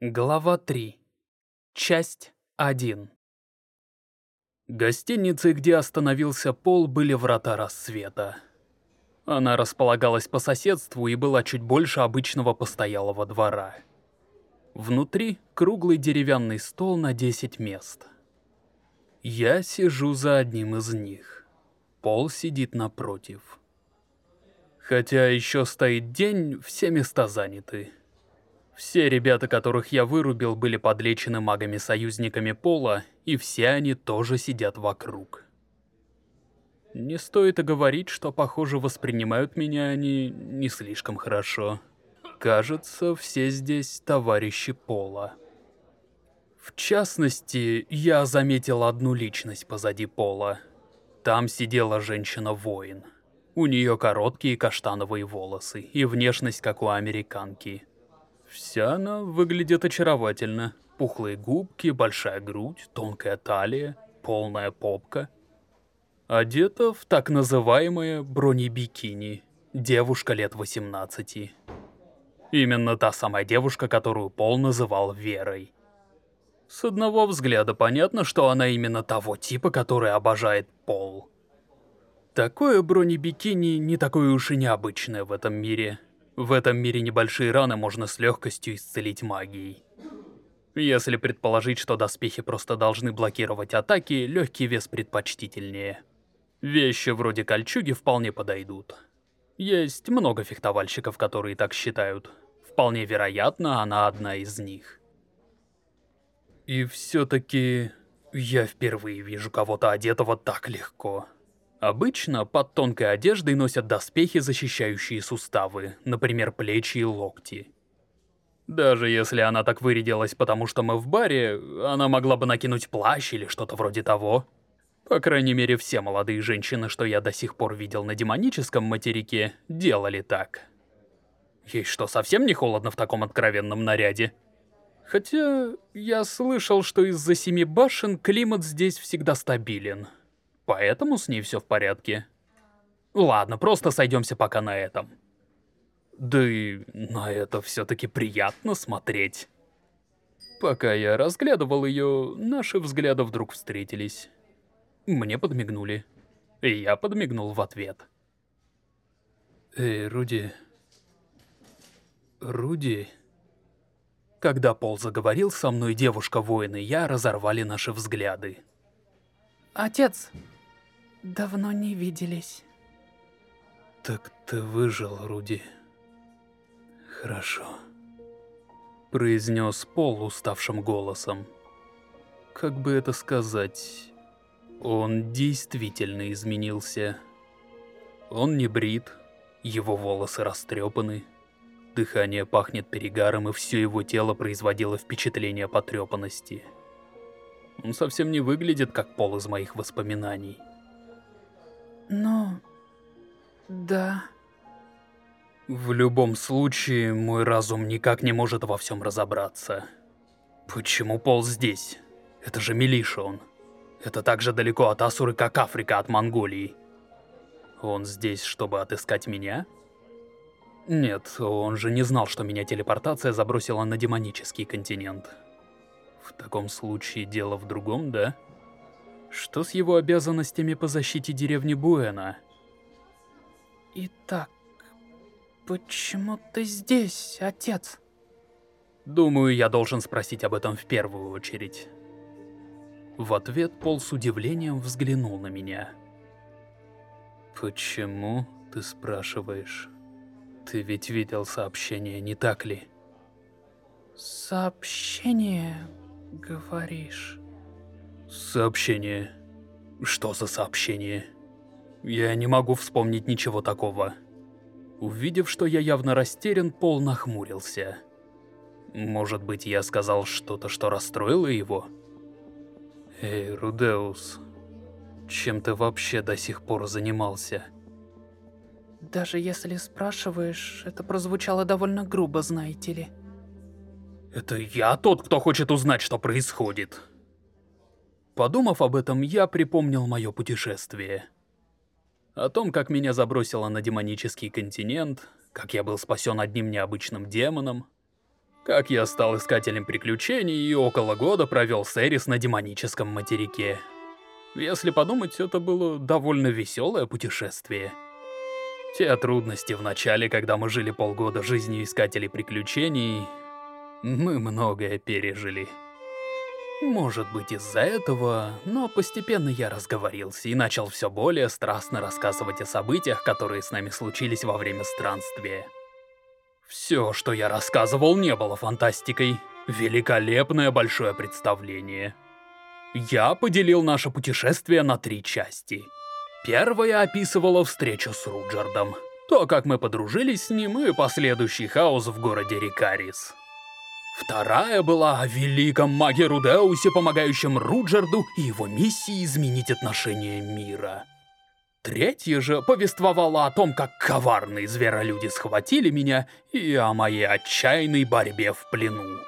Глава 3. Часть 1. Гостиницей, где остановился Пол, были врата рассвета. Она располагалась по соседству и была чуть больше обычного постоялого двора. Внутри круглый деревянный стол на 10 мест. Я сижу за одним из них. Пол сидит напротив. Хотя еще стоит день, все места заняты. Все ребята, которых я вырубил, были подлечены магами-союзниками Пола, и все они тоже сидят вокруг. Не стоит и говорить, что, похоже, воспринимают меня они не слишком хорошо. Кажется, все здесь товарищи Пола. В частности, я заметил одну личность позади Пола. Там сидела женщина-воин. У нее короткие каштановые волосы и внешность, как у американки. Вся она выглядит очаровательно. Пухлые губки, большая грудь, тонкая талия, полная попка. Одета в так называемое бронебикини. Девушка лет 18. Именно та самая девушка, которую Пол называл Верой. С одного взгляда понятно, что она именно того типа, который обожает Пол. Такое бронебикини не такое уж и необычное в этом мире. В этом мире небольшие раны можно с легкостью исцелить магией. Если предположить, что доспехи просто должны блокировать атаки, легкий вес предпочтительнее. Вещи вроде кольчуги вполне подойдут. Есть много фехтовальщиков, которые так считают. Вполне вероятно, она одна из них. И все-таки я впервые вижу кого-то одетого так легко. Обычно под тонкой одеждой носят доспехи, защищающие суставы, например, плечи и локти. Даже если она так вырядилась, потому что мы в баре, она могла бы накинуть плащ или что-то вроде того. По крайней мере, все молодые женщины, что я до сих пор видел на демоническом материке, делали так. Ей что, совсем не холодно в таком откровенном наряде? Хотя, я слышал, что из-за семи башен климат здесь всегда стабилен. Поэтому с ней все в порядке. Ладно, просто сойдемся пока на этом. Да и на это все-таки приятно смотреть. Пока я разглядывал ее, наши взгляды вдруг встретились. Мне подмигнули. И я подмигнул в ответ. Эй, Руди... Руди... Когда Пол заговорил со мной, девушка-воин и я разорвали наши взгляды. Отец, Давно не виделись. Так ты выжил, Руди. Хорошо. Произнес Пол уставшим голосом. Как бы это сказать... Он действительно изменился. Он не брит, его волосы растрепаны, дыхание пахнет перегаром, и все его тело производило впечатление потрепанности. Он совсем не выглядит как Пол из моих воспоминаний. Ну, да. В любом случае, мой разум никак не может во всем разобраться. Почему Пол здесь? Это же Милишон. Это так же далеко от Асуры, как Африка от Монголии. Он здесь, чтобы отыскать меня? Нет, он же не знал, что меня телепортация забросила на демонический континент. В таком случае дело в другом, да? Да. Что с его обязанностями по защите деревни Буэна? Итак, почему ты здесь, отец? Думаю, я должен спросить об этом в первую очередь. В ответ Пол с удивлением взглянул на меня. Почему, ты спрашиваешь? Ты ведь видел сообщение, не так ли? Сообщение, говоришь? Сообщение. Что за сообщение? Я не могу вспомнить ничего такого. Увидев, что я явно растерян, Пол нахмурился. Может быть, я сказал что-то, что расстроило его? Эй, Рудеус, чем ты вообще до сих пор занимался? Даже если спрашиваешь, это прозвучало довольно грубо, знаете ли. Это я тот, кто хочет узнать, что происходит. Подумав об этом, я припомнил мое путешествие. О том, как меня забросило на демонический континент, как я был спасен одним необычным демоном, как я стал искателем приключений и около года провел с на демоническом материке. Если подумать, это было довольно веселое путешествие. Те трудности в начале, когда мы жили полгода жизнью искателей приключений, мы многое пережили. Может быть из-за этого, но постепенно я разговорился и начал все более страстно рассказывать о событиях, которые с нами случились во время странствия. Все, что я рассказывал, не было фантастикой. Великолепное большое представление. Я поделил наше путешествие на три части. Первая описывала встречу с Руджардом, то, как мы подружились с ним и последующий хаос в городе Рикарис. Вторая была о великом маге Рудеусе, помогающем Руджерду и его миссии изменить отношение мира. Третья же повествовала о том, как коварные зверолюди схватили меня и о моей отчаянной борьбе в плену.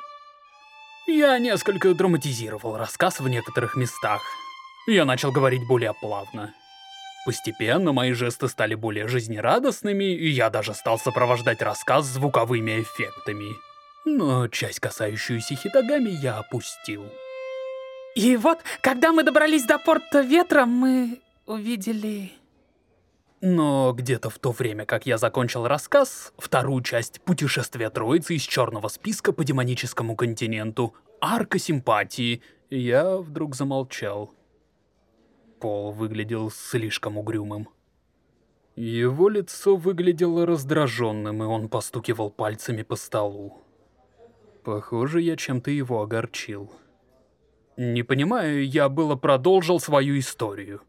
Я несколько драматизировал рассказ в некоторых местах. Я начал говорить более плавно. Постепенно мои жесты стали более жизнерадостными, и я даже стал сопровождать рассказ звуковыми эффектами но часть, касающуюся Хитагами, я опустил. И вот, когда мы добрались до порта ветра, мы увидели... Но где-то в то время, как я закончил рассказ, вторую часть путешествия Троицы из черного списка по демоническому континенту, арка симпатии, я вдруг замолчал. Пол выглядел слишком угрюмым. Его лицо выглядело раздраженным, и он постукивал пальцами по столу. Похоже, я чем-то его огорчил. Не понимаю, я было продолжил свою историю.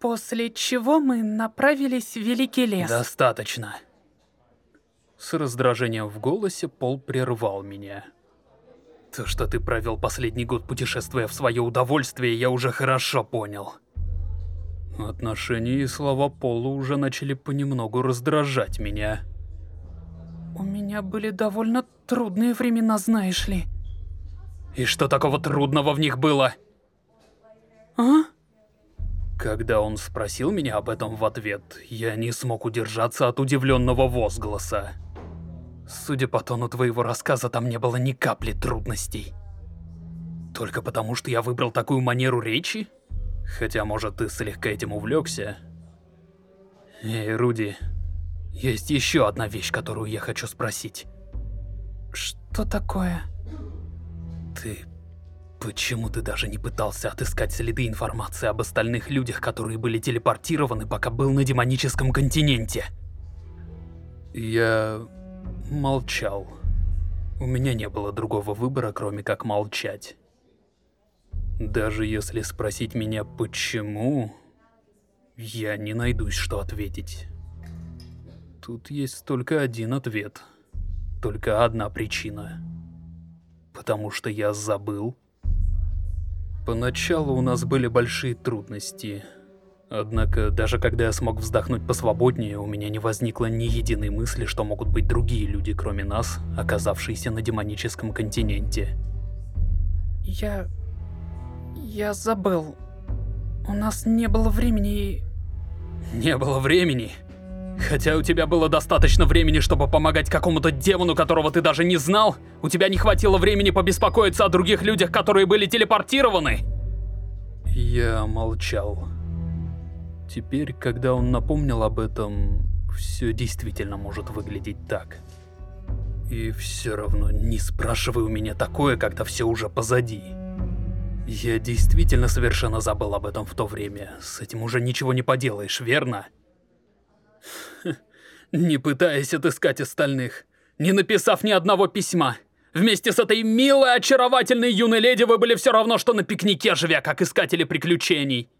После чего мы направились в Великий лес. Достаточно. С раздражением в голосе Пол прервал меня. То, что ты провел последний год путешествуя в свое удовольствие, я уже хорошо понял. Отношения и слова Пола уже начали понемногу раздражать меня. У меня были довольно трудные времена, знаешь ли. И что такого трудного в них было? А? Когда он спросил меня об этом в ответ, я не смог удержаться от удивленного возгласа. Судя по тону твоего рассказа, там не было ни капли трудностей. Только потому, что я выбрал такую манеру речи? Хотя, может, ты слегка этим увлекся. Эй, Руди, есть еще одна вещь, которую я хочу спросить. Что такое? Ты... Почему ты даже не пытался отыскать следы информации об остальных людях, которые были телепортированы, пока был на демоническом континенте? Я... молчал. У меня не было другого выбора, кроме как молчать. Даже если спросить меня почему, я не найдусь, что ответить. Тут есть только один ответ. Только одна причина. Потому что я забыл. Поначалу у нас были большие трудности. Однако, даже когда я смог вздохнуть посвободнее, у меня не возникло ни единой мысли, что могут быть другие люди, кроме нас, оказавшиеся на демоническом континенте. Я... я забыл. У нас не было времени Не было времени? Хотя у тебя было достаточно времени, чтобы помогать какому-то демону, которого ты даже не знал, у тебя не хватило времени побеспокоиться о других людях, которые были телепортированы. Я молчал. Теперь, когда он напомнил об этом, все действительно может выглядеть так. И все равно не спрашивай у меня такое, когда все уже позади. Я действительно совершенно забыл об этом в то время. С этим уже ничего не поделаешь, верно? Не пытаясь отыскать остальных, не написав ни одного письма. Вместе с этой милой, очаровательной юной леди вы были все равно, что на пикнике, живя как искатели приключений.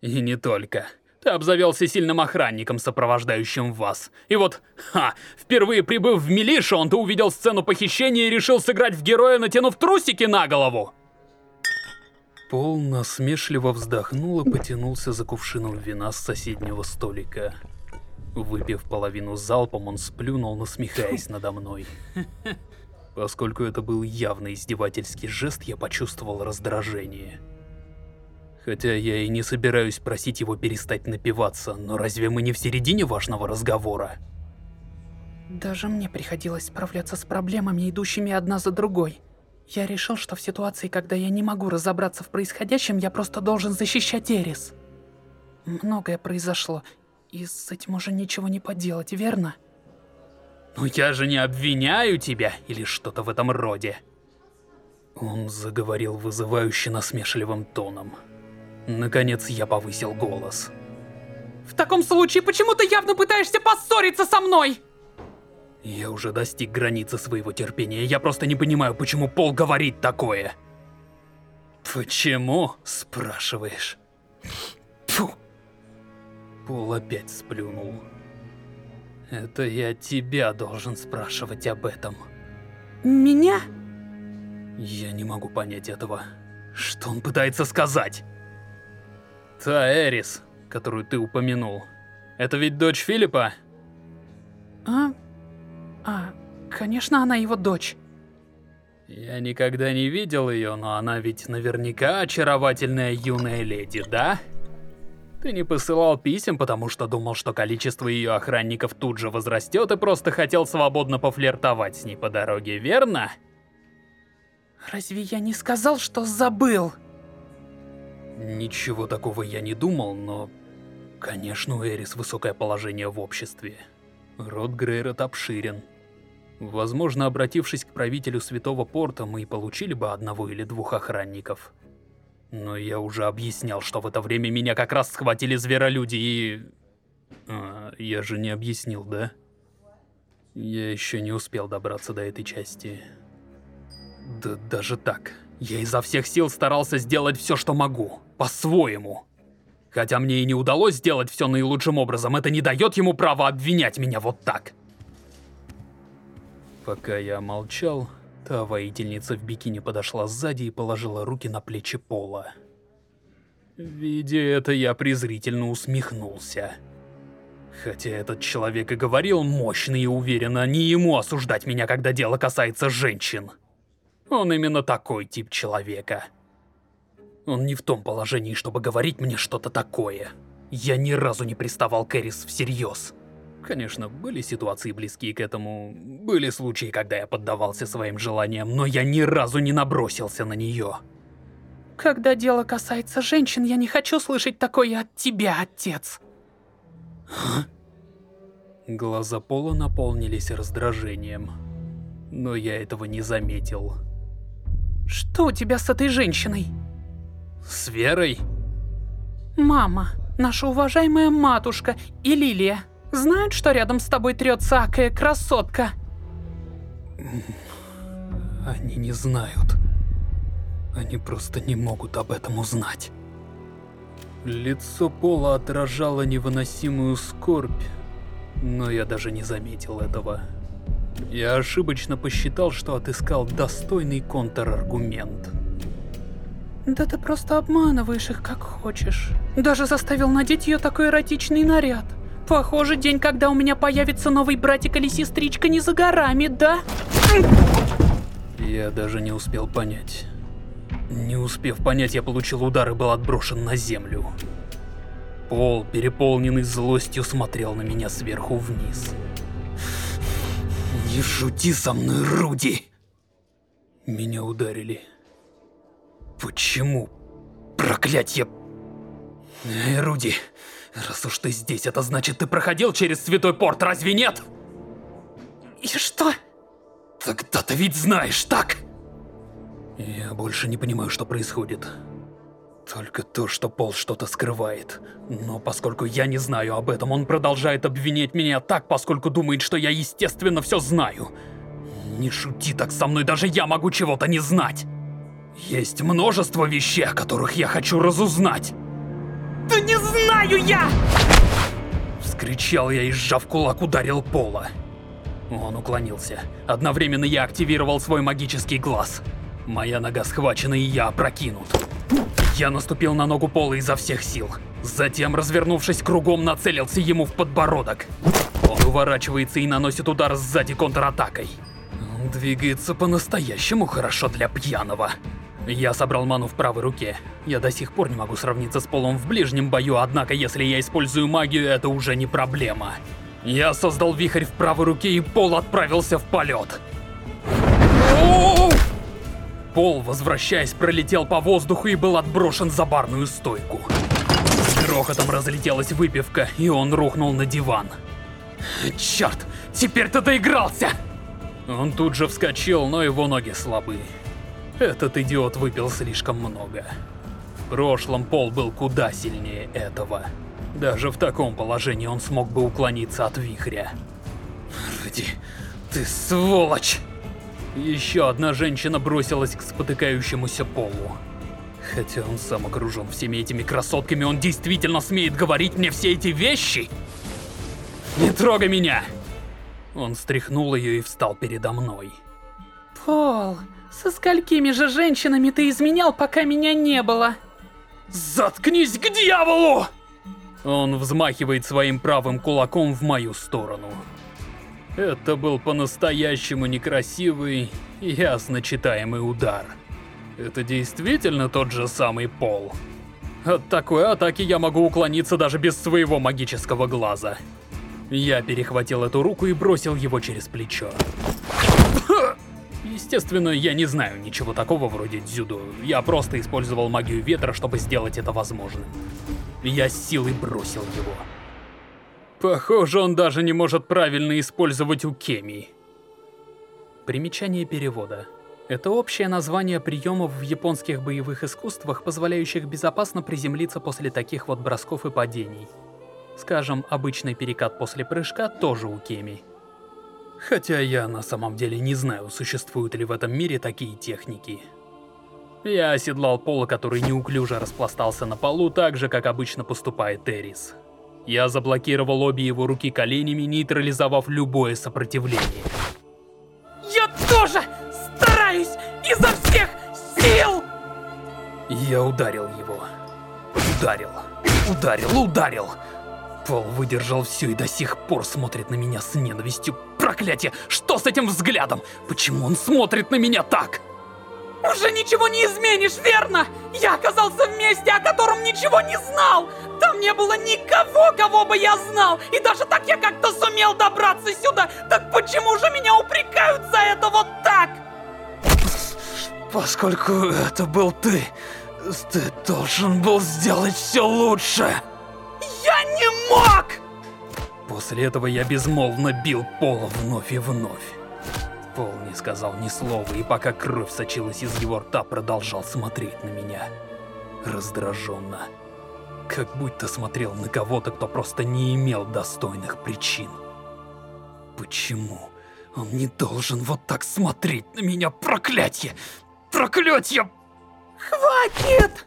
И не только. Ты обзавелся сильным охранником, сопровождающим вас. И вот, ха, впервые прибыв в Милишу, он-то увидел сцену похищения и решил сыграть в героя, натянув трусики на голову. Пол насмешливо вздохнул и потянулся за кувшином вина с соседнего столика. Выпив половину залпом, он сплюнул, насмехаясь надо мной. Поскольку это был явно издевательский жест, я почувствовал раздражение. Хотя я и не собираюсь просить его перестать напиваться, но разве мы не в середине важного разговора? Даже мне приходилось справляться с проблемами, идущими одна за другой. Я решил, что в ситуации, когда я не могу разобраться в происходящем, я просто должен защищать Эрис. Многое произошло, и с этим уже ничего не поделать, верно? Ну я же не обвиняю тебя или что-то в этом роде. Он заговорил вызывающе насмешливым тоном. Наконец я повысил голос. В таком случае, почему ты явно пытаешься поссориться со мной? Я уже достиг границы своего терпения, я просто не понимаю, почему Пол говорит такое. Почему, спрашиваешь? Пол опять сплюнул. Это я тебя должен спрашивать об этом. Меня? Я не могу понять этого. Что он пытается сказать? Та Эрис, которую ты упомянул, это ведь дочь Филиппа? А? А, конечно, она его дочь. Я никогда не видел ее, но она ведь наверняка очаровательная юная леди, да? Ты не посылал писем, потому что думал, что количество ее охранников тут же возрастет и просто хотел свободно пофлиртовать с ней по дороге, верно? Разве я не сказал, что забыл? Ничего такого я не думал, но... Конечно, у Эрис высокое положение в обществе. Род Грейрот обширен. Возможно, обратившись к правителю Святого Порта, мы и получили бы одного или двух охранников. Но я уже объяснял, что в это время меня как раз схватили зверолюди и... А, я же не объяснил, да? Я еще не успел добраться до этой части. Да даже так. Я изо всех сил старался сделать все, что могу. По-своему. Хотя мне и не удалось сделать все наилучшим образом, это не дает ему права обвинять меня вот так. Пока я молчал, та воительница в бикини подошла сзади и положила руки на плечи Пола. Видя это, я презрительно усмехнулся. Хотя этот человек и говорил мощно и уверенно, не ему осуждать меня, когда дело касается женщин. Он именно такой тип человека. Он не в том положении, чтобы говорить мне что-то такое. Я ни разу не приставал к Эрис всерьез. Конечно, были ситуации близкие к этому, были случаи, когда я поддавался своим желаниям, но я ни разу не набросился на нее. Когда дело касается женщин, я не хочу слышать такое от тебя, отец. Глаза Пола наполнились раздражением, но я этого не заметил. Что у тебя с этой женщиной? С Верой? Мама, наша уважаемая матушка и Лилия знают, что рядом с тобой трется акая красотка? Они не знают. Они просто не могут об этом узнать. Лицо Пола отражало невыносимую скорбь, но я даже не заметил этого. Я ошибочно посчитал, что отыскал достойный контраргумент. Да ты просто обманываешь их как хочешь. Даже заставил надеть ее такой эротичный наряд. Похоже, день, когда у меня появится новый братик или сестричка не за горами, да? Я даже не успел понять. Не успев понять, я получил удар и был отброшен на землю. Пол, переполненный злостью, смотрел на меня сверху вниз. Не шути со мной, Руди! Меня ударили. Почему? Проклятье! Эй, Руди, раз уж ты здесь, это значит, ты проходил через Святой Порт, разве нет? И что? Тогда ты ведь знаешь, так? Я больше не понимаю, что происходит. Только то, что Пол что-то скрывает. Но поскольку я не знаю об этом, он продолжает обвинять меня так, поскольку думает, что я естественно все знаю. Не шути так со мной, даже я могу чего-то не знать. Есть множество вещей, о которых я хочу разузнать. Да не знаю я! Вскричал я и, сжав кулак, ударил Пола. Он уклонился. Одновременно я активировал свой магический глаз. Моя нога схвачена, и я опрокинут. Я наступил на ногу Пола изо всех сил. Затем, развернувшись кругом, нацелился ему в подбородок. Он уворачивается и наносит удар сзади контратакой. Он двигается по-настоящему хорошо для пьяного. Я собрал ману в правой руке. Я до сих пор не могу сравниться с Полом в ближнем бою, однако если я использую магию, это уже не проблема. Я создал вихрь в правой руке, и Пол отправился в полет. Пол, возвращаясь, пролетел по воздуху и был отброшен за барную стойку. С грохотом разлетелась выпивка, и он рухнул на диван. Черт, теперь ты доигрался! Он тут же вскочил, но его ноги слабы. Этот идиот выпил слишком много. В прошлом Пол был куда сильнее этого. Даже в таком положении он смог бы уклониться от вихря. Руди, ты сволочь! Еще одна женщина бросилась к спотыкающемуся Полу. Хотя он сам окружен всеми этими красотками, он действительно смеет говорить мне все эти вещи? Не трогай меня! Он стряхнул ее и встал передо мной. Пол, со сколькими же женщинами ты изменял, пока меня не было? Заткнись к дьяволу! Он взмахивает своим правым кулаком в мою сторону. Это был по-настоящему некрасивый, ясно читаемый удар. Это действительно тот же самый Пол. От такой атаки я могу уклониться даже без своего магического глаза. Я перехватил эту руку и бросил его через плечо. Естественно, я не знаю ничего такого вроде дзюдо. Я просто использовал магию ветра, чтобы сделать это возможным. Я с силой бросил его. Похоже, он даже не может правильно использовать укеми. Примечание перевода. Это общее название приемов в японских боевых искусствах, позволяющих безопасно приземлиться после таких вот бросков и падений. Скажем, обычный перекат после прыжка тоже у Кеми. Хотя я на самом деле не знаю, существуют ли в этом мире такие техники. Я оседлал пола, который неуклюже распластался на полу, так же, как обычно поступает Эрис. Я заблокировал обе его руки коленями, нейтрализовав любое сопротивление. Я тоже стараюсь изо всех сил! Я ударил его. Ударил. Ударил, ударил. Пол выдержал все и до сих пор смотрит на меня с ненавистью. Проклятие! Что с этим взглядом? Почему он смотрит на меня так? Уже ничего не изменишь, верно? Я оказался в месте, о котором ничего не знал. Там не было никого, кого бы я знал. И даже так я как-то сумел добраться сюда. Так почему же меня упрекают за это вот так? Поскольку это был ты, ты должен был сделать все лучше. Мог! После этого я безмолвно бил Пола вновь и вновь. Пол не сказал ни слова, и пока кровь сочилась из его рта, продолжал смотреть на меня. Раздраженно. Как будто смотрел на кого-то, кто просто не имел достойных причин. Почему он не должен вот так смотреть на меня, проклятье? Проклятье! Хватит!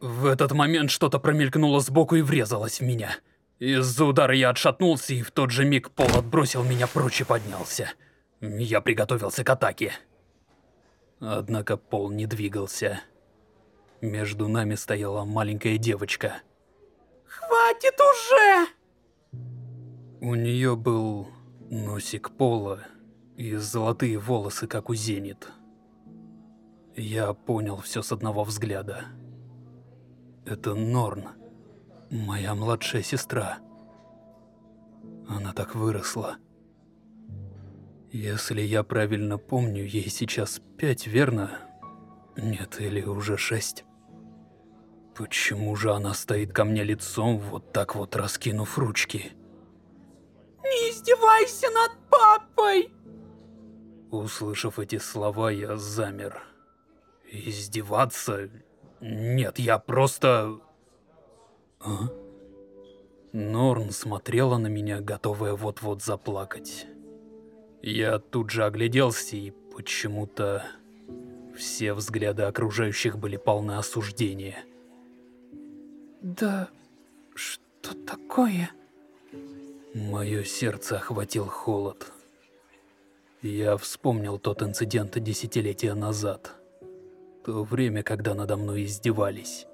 В этот момент что-то промелькнуло сбоку и врезалось в меня. Из-за удара я отшатнулся, и в тот же миг пол отбросил меня прочь и поднялся. Я приготовился к атаке. Однако пол не двигался. Между нами стояла маленькая девочка. Хватит уже! У нее был носик пола и золотые волосы, как у Зенит. Я понял все с одного взгляда. Это Норн, моя младшая сестра. Она так выросла. Если я правильно помню, ей сейчас пять, верно? Нет, или уже шесть. Почему же она стоит ко мне лицом, вот так вот раскинув ручки? Не издевайся над папой! Услышав эти слова, я замер. Издеваться? Нет, я просто... А? Норн смотрела на меня, готовая вот-вот заплакать. Я тут же огляделся, и почему-то все взгляды окружающих были полны осуждения. Да что такое? Мое сердце охватил холод. Я вспомнил тот инцидент десятилетия назад. То время, когда надо мной издевались.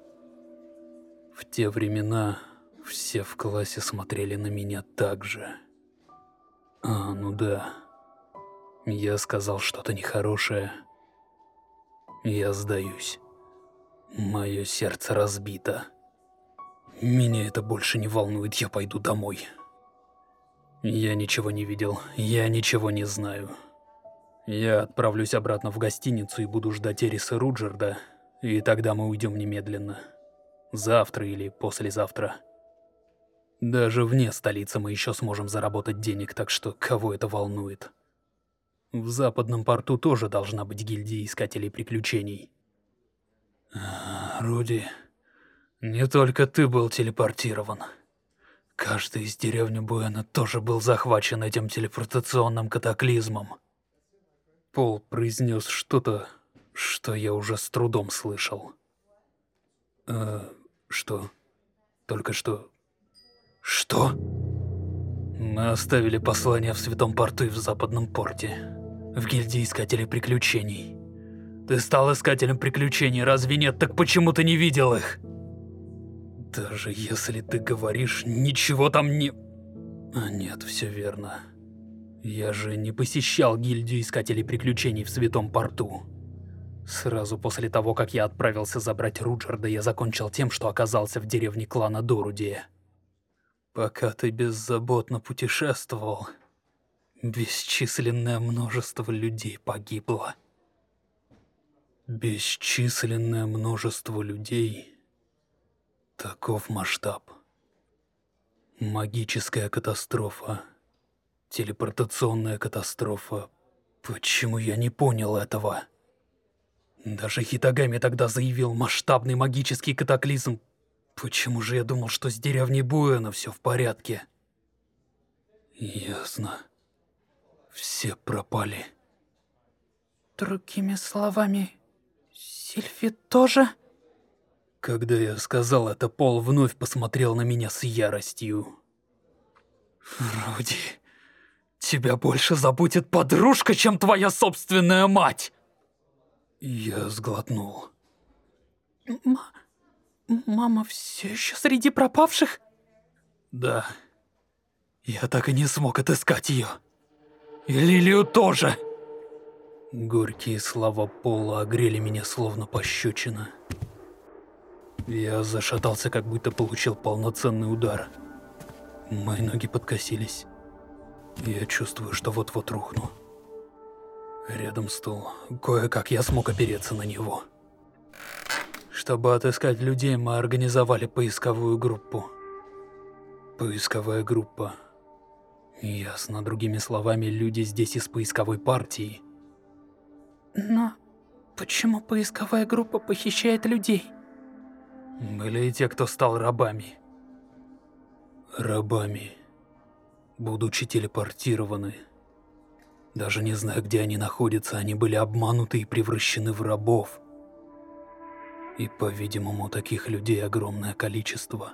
В те времена все в классе смотрели на меня так же. А, ну да. Я сказал что-то нехорошее. Я сдаюсь. Мое сердце разбито. Меня это больше не волнует, я пойду домой. Я ничего не видел, я ничего не знаю. Я отправлюсь обратно в гостиницу и буду ждать Эриса Руджерда, и тогда мы уйдем немедленно. Завтра или послезавтра. Даже вне столицы мы еще сможем заработать денег, так что кого это волнует? В западном порту тоже должна быть гильдия искателей приключений. Руди, не только ты был телепортирован. Каждый из деревни Буэна тоже был захвачен этим телепортационным катаклизмом. Пол произнес что-то, что я уже с трудом слышал. Э, что? Только что... Что? Мы оставили послание в Святом Порту и в Западном Порте. В гильдии Искателей Приключений. Ты стал Искателем Приключений, разве нет? Так почему ты не видел их? Даже если ты говоришь, ничего там не... А нет, все верно. Я же не посещал гильдию Искателей Приключений в Святом Порту. Сразу после того, как я отправился забрать Руджерда, я закончил тем, что оказался в деревне клана Дорудия. Пока ты беззаботно путешествовал, бесчисленное множество людей погибло. Бесчисленное множество людей Таков масштаб. Магическая катастрофа. Телепортационная катастрофа. Почему я не понял этого? Даже Хитагами тогда заявил масштабный магический катаклизм. Почему же я думал, что с деревней Буэна все в порядке? Ясно. Все пропали. Другими словами, Сильфи тоже? Когда я сказал это, Пол вновь посмотрел на меня с яростью. Руди, тебя больше заботит подружка, чем твоя собственная мать! Я сглотнул. М мама все еще среди пропавших? Да. Я так и не смог отыскать ее. И Лилию тоже. Горькие слова Пола огрели меня словно пощечина. Я зашатался, как будто получил полноценный удар. Мои ноги подкосились. Я чувствую, что вот-вот рухну. Рядом стул. Кое-как я смог опереться на него. Чтобы отыскать людей, мы организовали поисковую группу. Поисковая группа. Ясно, другими словами, люди здесь из поисковой партии. Но почему поисковая группа похищает людей? Были и те, кто стал рабами. Рабами. Будучи телепортированы. Даже не зная, где они находятся, они были обмануты и превращены в рабов. И, по-видимому, таких людей огромное количество.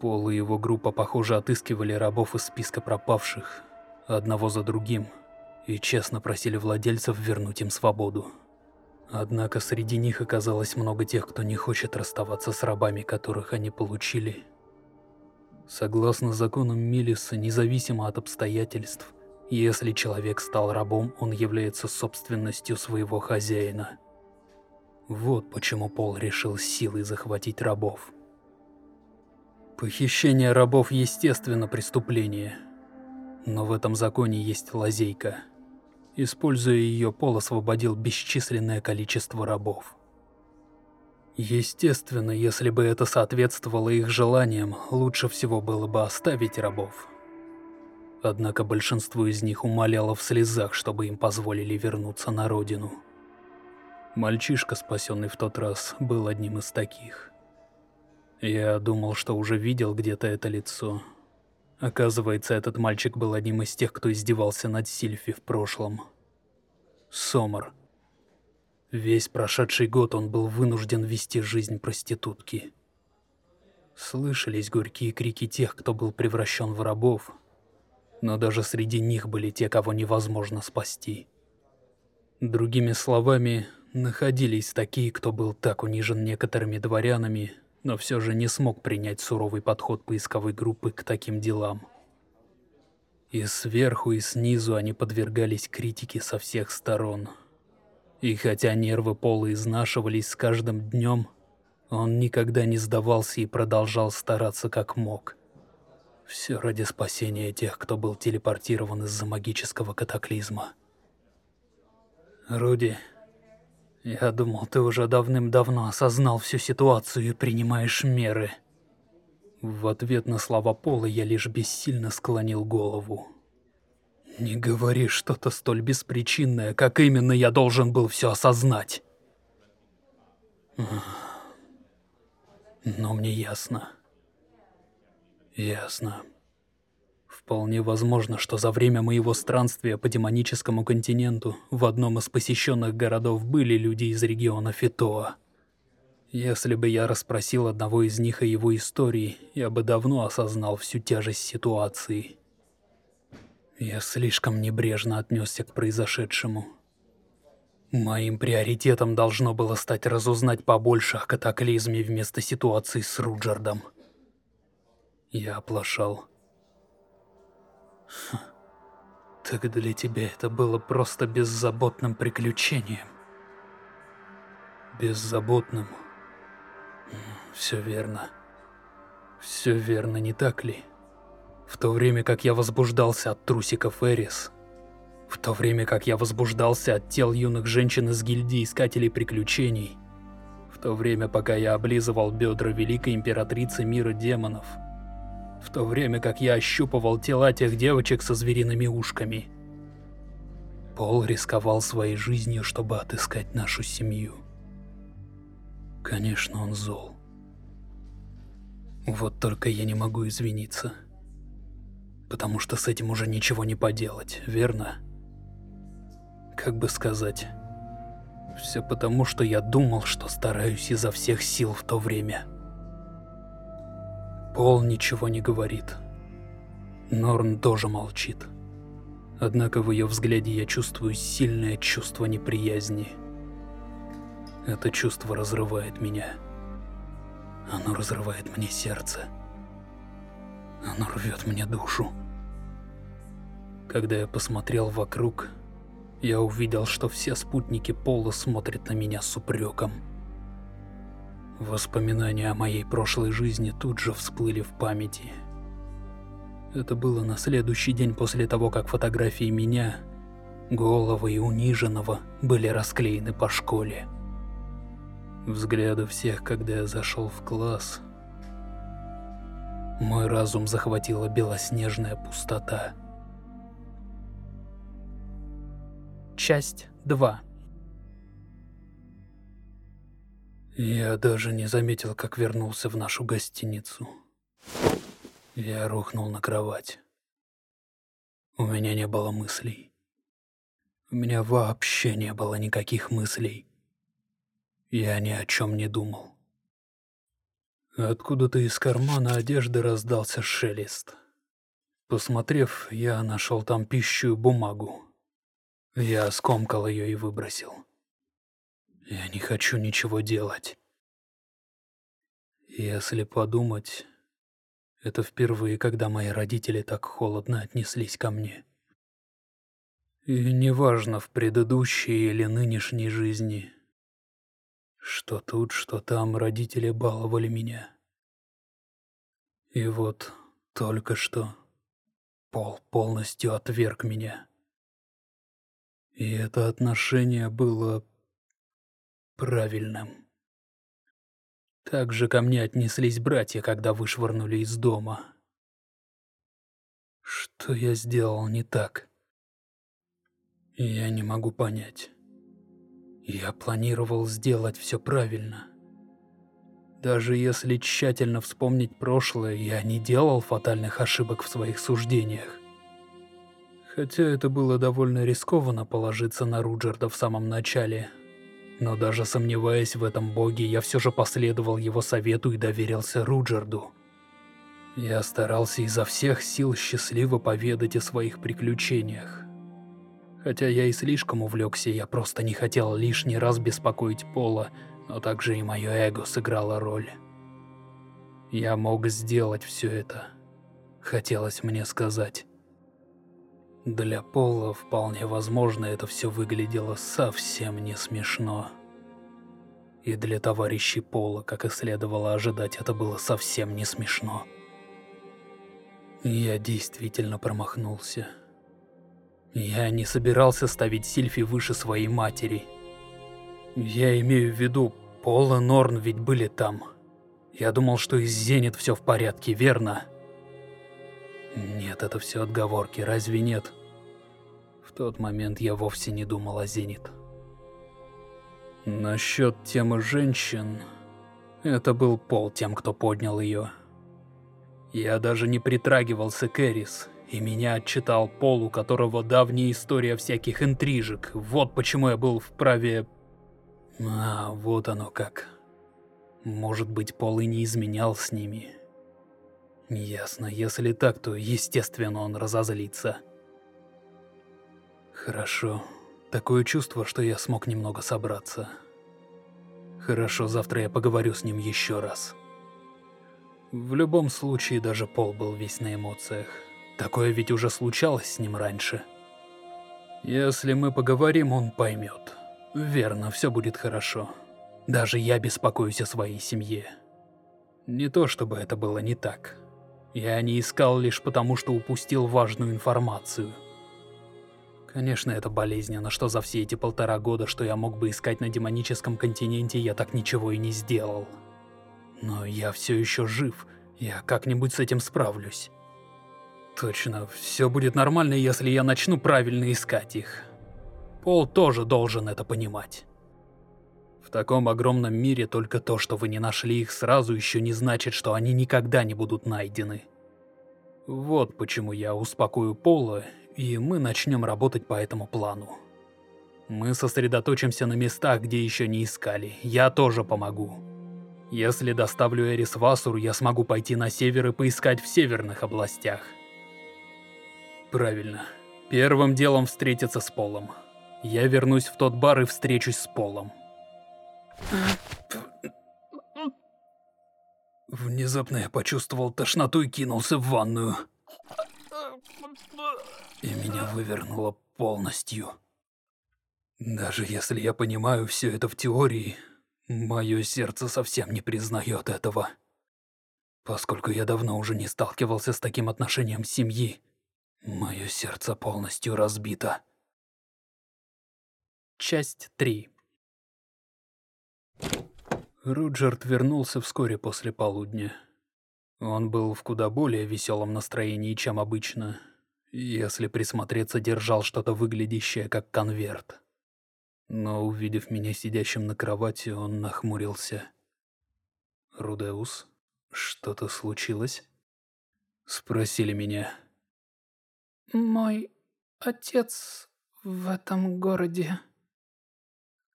Пол и его группа, похоже, отыскивали рабов из списка пропавших, одного за другим, и честно просили владельцев вернуть им свободу. Однако среди них оказалось много тех, кто не хочет расставаться с рабами, которых они получили. Согласно законам Милиса, независимо от обстоятельств, если человек стал рабом, он является собственностью своего хозяина. Вот почему Пол решил силой захватить рабов. Похищение рабов естественно преступление, но в этом законе есть лазейка – Используя ее, Пол освободил бесчисленное количество рабов. Естественно, если бы это соответствовало их желаниям, лучше всего было бы оставить рабов. Однако большинство из них умоляло в слезах, чтобы им позволили вернуться на родину. Мальчишка, спасенный в тот раз, был одним из таких. Я думал, что уже видел где-то это лицо, Оказывается, этот мальчик был одним из тех, кто издевался над Сильфи в прошлом. Сомер. Весь прошедший год он был вынужден вести жизнь проститутки. Слышались горькие крики тех, кто был превращен в рабов, но даже среди них были те, кого невозможно спасти. Другими словами, находились такие, кто был так унижен некоторыми дворянами, но все же не смог принять суровый подход поисковой группы к таким делам. И сверху, и снизу они подвергались критике со всех сторон. И хотя нервы Пола изнашивались с каждым днем, он никогда не сдавался и продолжал стараться как мог. Все ради спасения тех, кто был телепортирован из-за магического катаклизма. Руди, я думал, ты уже давным-давно осознал всю ситуацию и принимаешь меры. В ответ на слова Пола я лишь бессильно склонил голову. Не говори что-то столь беспричинное, как именно я должен был все осознать. Но мне ясно. Ясно. Вполне возможно, что за время моего странствия по демоническому континенту в одном из посещенных городов были люди из региона Фитоа. Если бы я расспросил одного из них о его истории, я бы давно осознал всю тяжесть ситуации. Я слишком небрежно отнесся к произошедшему. Моим приоритетом должно было стать разузнать побольше о катаклизме вместо ситуации с Руджердом. Я оплошал. Так для тебя это было просто беззаботным приключением. Беззаботным. Все верно. Все верно, не так ли? В то время как я возбуждался от трусиков Эрис, в то время как я возбуждался от тел юных женщин из гильдии Искателей Приключений, в то время пока я облизывал бедра Великой Императрицы Мира Демонов, в то время как я ощупывал тела тех девочек со звериными ушками. Пол рисковал своей жизнью, чтобы отыскать нашу семью. Конечно, он зол. Вот только я не могу извиниться. Потому что с этим уже ничего не поделать, верно? Как бы сказать... Все потому, что я думал, что стараюсь изо всех сил в то время. Пол ничего не говорит. Норн тоже молчит. Однако в ее взгляде я чувствую сильное чувство неприязни. Это чувство разрывает меня. Оно разрывает мне сердце. Оно рвет мне душу. Когда я посмотрел вокруг, я увидел, что все спутники Пола смотрят на меня с упреком. Воспоминания о моей прошлой жизни тут же всплыли в памяти. Это было на следующий день после того, как фотографии меня, голого и униженного, были расклеены по школе. Взгляды всех, когда я зашел в класс. Мой разум захватила белоснежная пустота. Часть 2 Я даже не заметил, как вернулся в нашу гостиницу. Я рухнул на кровать. У меня не было мыслей. У меня вообще не было никаких мыслей. Я ни о чем не думал. Откуда-то из кармана одежды раздался шелест. Посмотрев, я нашел там пищу и бумагу. Я скомкал ее и выбросил. Я не хочу ничего делать. Если подумать, это впервые, когда мои родители так холодно отнеслись ко мне. И неважно, в предыдущей или нынешней жизни, что тут, что там родители баловали меня. И вот только что Пол полностью отверг меня. И это отношение было правильным. Так же ко мне отнеслись братья, когда вышвырнули из дома. Что я сделал не так? Я не могу понять. Я планировал сделать все правильно. Даже если тщательно вспомнить прошлое, я не делал фатальных ошибок в своих суждениях. Хотя это было довольно рискованно положиться на Руджерда в самом начале – но даже сомневаясь в этом боге, я все же последовал его совету и доверился Руджерду. Я старался изо всех сил счастливо поведать о своих приключениях. Хотя я и слишком увлекся, я просто не хотел лишний раз беспокоить Пола, но также и мое эго сыграло роль. Я мог сделать все это. Хотелось мне сказать. Для Пола вполне возможно это все выглядело совсем не смешно. И для товарищей Пола, как и следовало ожидать, это было совсем не смешно. Я действительно промахнулся. Я не собирался ставить Сильфи выше своей матери. Я имею в виду, Пол и Норн ведь были там. Я думал, что из Зенит все в порядке, верно? Нет, это все отговорки, разве нет? В тот момент я вовсе не думал о Зенит. Насчет темы женщин... Это был Пол тем, кто поднял ее. Я даже не притрагивался к Эрис, и меня отчитал Пол, у которого давняя история всяких интрижек. Вот почему я был вправе... А, вот оно как. Может быть, Пол и не изменял с ними. Ясно, если так, то естественно он разозлится. Хорошо. Такое чувство, что я смог немного собраться. Хорошо, завтра я поговорю с ним еще раз. В любом случае, даже Пол был весь на эмоциях. Такое ведь уже случалось с ним раньше. Если мы поговорим, он поймет. Верно, все будет хорошо. Даже я беспокоюсь о своей семье. Не то чтобы это было не так. Я не искал лишь потому, что упустил важную информацию. Конечно, это болезненно, что за все эти полтора года, что я мог бы искать на демоническом континенте, я так ничего и не сделал. Но я все еще жив, я как-нибудь с этим справлюсь. Точно, все будет нормально, если я начну правильно искать их. Пол тоже должен это понимать. В таком огромном мире только то, что вы не нашли их сразу, еще не значит, что они никогда не будут найдены. Вот почему я успокою Пола и мы начнем работать по этому плану. Мы сосредоточимся на местах, где еще не искали. Я тоже помогу. Если доставлю Эрис в Асур, я смогу пойти на север и поискать в северных областях. Правильно. Первым делом встретиться с Полом. Я вернусь в тот бар и встречусь с Полом. Внезапно я почувствовал тошноту и кинулся в ванную и меня вывернуло полностью. Даже если я понимаю все это в теории, мое сердце совсем не признает этого. Поскольку я давно уже не сталкивался с таким отношением семьи, мое сердце полностью разбито. Часть 3 Руджерт вернулся вскоре после полудня. Он был в куда более веселом настроении, чем обычно, если присмотреться, держал что-то выглядящее как конверт. Но увидев меня сидящим на кровати, он нахмурился. «Рудеус, что-то случилось?» Спросили меня. «Мой отец в этом городе».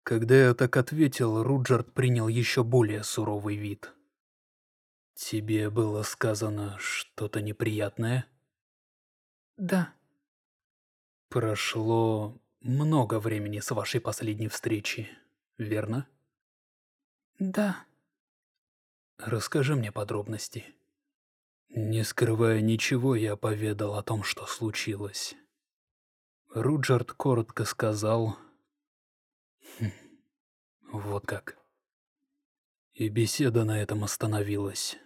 Когда я так ответил, Руджерт принял еще более суровый вид. «Тебе было сказано что-то неприятное?» Да. Прошло много времени с вашей последней встречи, верно? Да. Расскажи мне подробности. Не скрывая ничего, я поведал о том, что случилось. Руджерт коротко сказал... Вот как. И беседа на этом остановилась.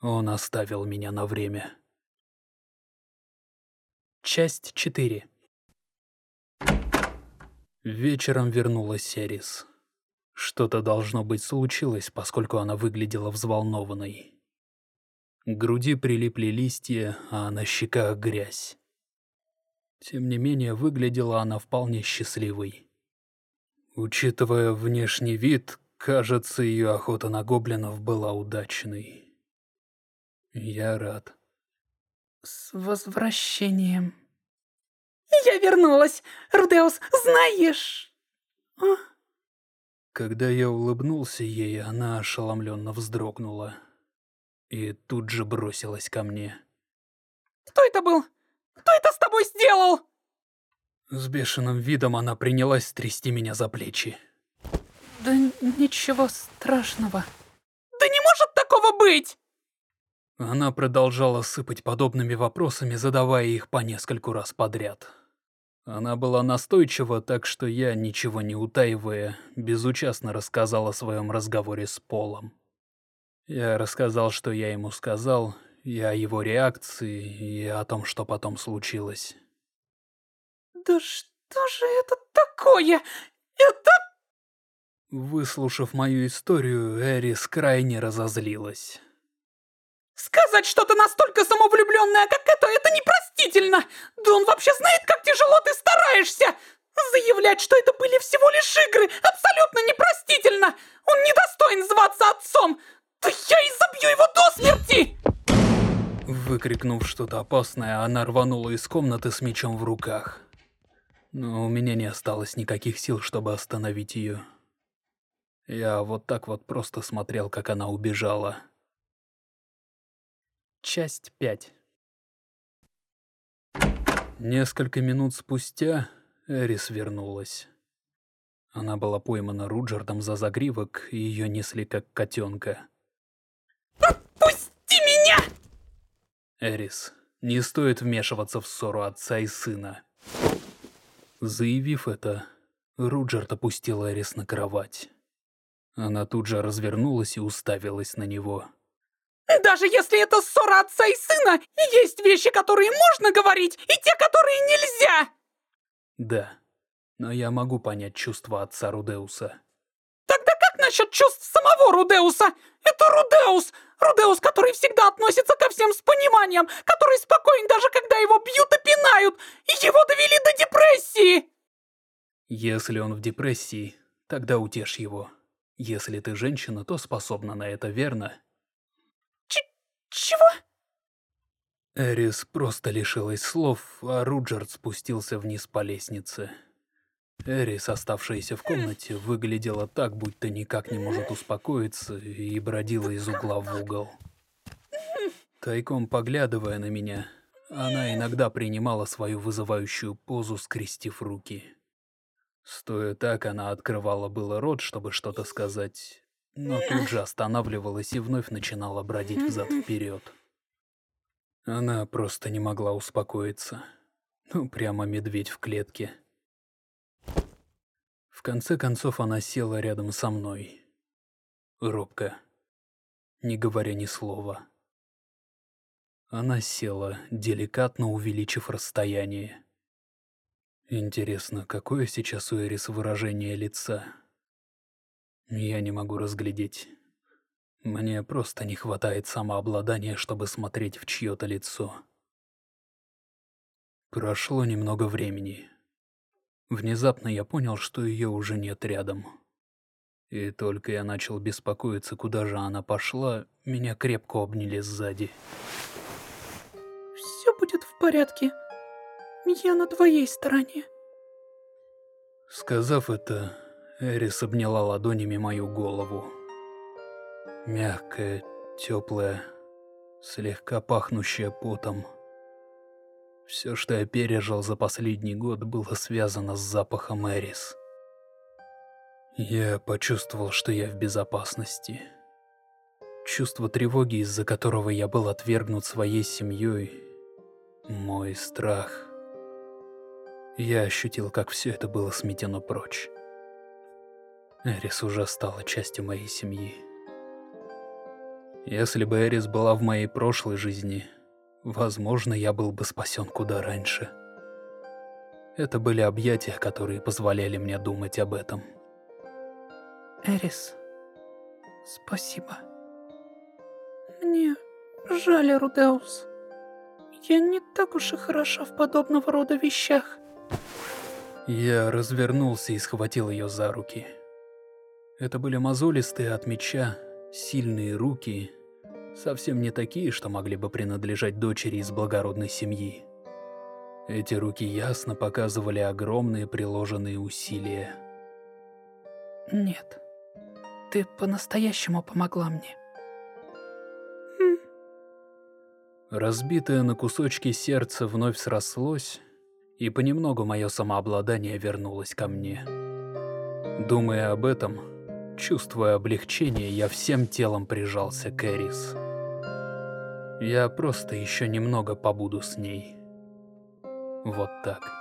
Он оставил меня на время. Часть 4 Вечером вернулась Серис. Что-то должно быть случилось, поскольку она выглядела взволнованной. К груди прилипли листья, а на щеках грязь. Тем не менее, выглядела она вполне счастливой. Учитывая внешний вид, кажется, ее охота на гоблинов была удачной. Я рад. С возвращением. Я вернулась, Рудеус, знаешь... А? Когда я улыбнулся ей, она ошеломленно вздрогнула. И тут же бросилась ко мне. Кто это был? Кто это с тобой сделал? С бешеным видом она принялась трясти меня за плечи. Да ничего страшного. Да не может такого быть! Она продолжала сыпать подобными вопросами, задавая их по нескольку раз подряд. Она была настойчива, так что я, ничего не утаивая, безучастно рассказал о своем разговоре с Полом. Я рассказал, что я ему сказал, и о его реакции, и о том, что потом случилось. Да что же это такое? Это... Выслушав мою историю, Эрис крайне разозлилась. Сказать что-то настолько самовлюбленное, как это, это непростительно! Да он вообще знает, как тяжело ты стараешься! Заявлять, что это были всего лишь игры, абсолютно непростительно! Он недостоин зваться отцом! Да я и забью его до смерти! Выкрикнув что-то опасное, она рванула из комнаты с мечом в руках. Но у меня не осталось никаких сил, чтобы остановить ее. Я вот так вот просто смотрел, как она убежала. Часть 5 Несколько минут спустя Эрис вернулась. Она была поймана Руджердом за загривок, и ее несли как котенка. «Отпусти меня!» Эрис, не стоит вмешиваться в ссору отца и сына. Заявив это, Руджерд опустил Эрис на кровать. Она тут же развернулась и уставилась на него. Даже если это ссора отца и сына, есть вещи, которые можно говорить, и те, которые нельзя! Да, но я могу понять чувства отца Рудеуса. Насчет чувств самого Рудеуса? Это Рудеус! Рудеус, который всегда относится ко всем с пониманием, который спокоен даже когда его бьют и пинают, и его довели до депрессии! Если он в депрессии, тогда утешь его. Если ты женщина, то способна на это, верно? Ч чего? Эрис просто лишилась слов, а Руджерд спустился вниз по лестнице. Эрис, оставшаяся в комнате, выглядела так, будто никак не может успокоиться, и бродила из угла в угол. Тайком поглядывая на меня, она иногда принимала свою вызывающую позу, скрестив руки. Стоя так, она открывала было рот, чтобы что-то сказать, но тут же останавливалась и вновь начинала бродить взад-вперед. Она просто не могла успокоиться. Ну, прямо медведь в клетке. В конце концов она села рядом со мной. Робко, не говоря ни слова. Она села, деликатно увеличив расстояние. Интересно, какое сейчас у Эрис выражение лица? Я не могу разглядеть. Мне просто не хватает самообладания, чтобы смотреть в чье-то лицо. Прошло немного времени. Внезапно я понял, что ее уже нет рядом. И только я начал беспокоиться, куда же она пошла, меня крепко обняли сзади. «Все будет в порядке», я на твоей стороне. Сказав это, Эрис обняла ладонями мою голову. Мягкая, теплая, слегка пахнущая потом. Все, что я пережил за последний год, было связано с запахом Эрис. Я почувствовал, что я в безопасности. Чувство тревоги, из-за которого я был отвергнут своей семьей, мой страх — я ощутил, как все это было сметено прочь. Эрис уже стала частью моей семьи. Если бы Эрис была в моей прошлой жизни, возможно, я был бы спасен куда раньше. Это были объятия, которые позволяли мне думать об этом. Эрис, спасибо. Мне жаль, Рудеус. Я не так уж и хороша в подобного рода вещах. Я развернулся и схватил ее за руки. Это были мозолистые от меча, сильные руки, совсем не такие, что могли бы принадлежать дочери из благородной семьи. Эти руки ясно показывали огромные приложенные усилия. Нет, ты по-настоящему помогла мне. Хм. Разбитое на кусочки сердце вновь срослось, и понемногу мое самообладание вернулось ко мне. Думая об этом, чувствуя облегчение, я всем телом прижался к Эрис. Я просто еще немного побуду с ней. Вот так.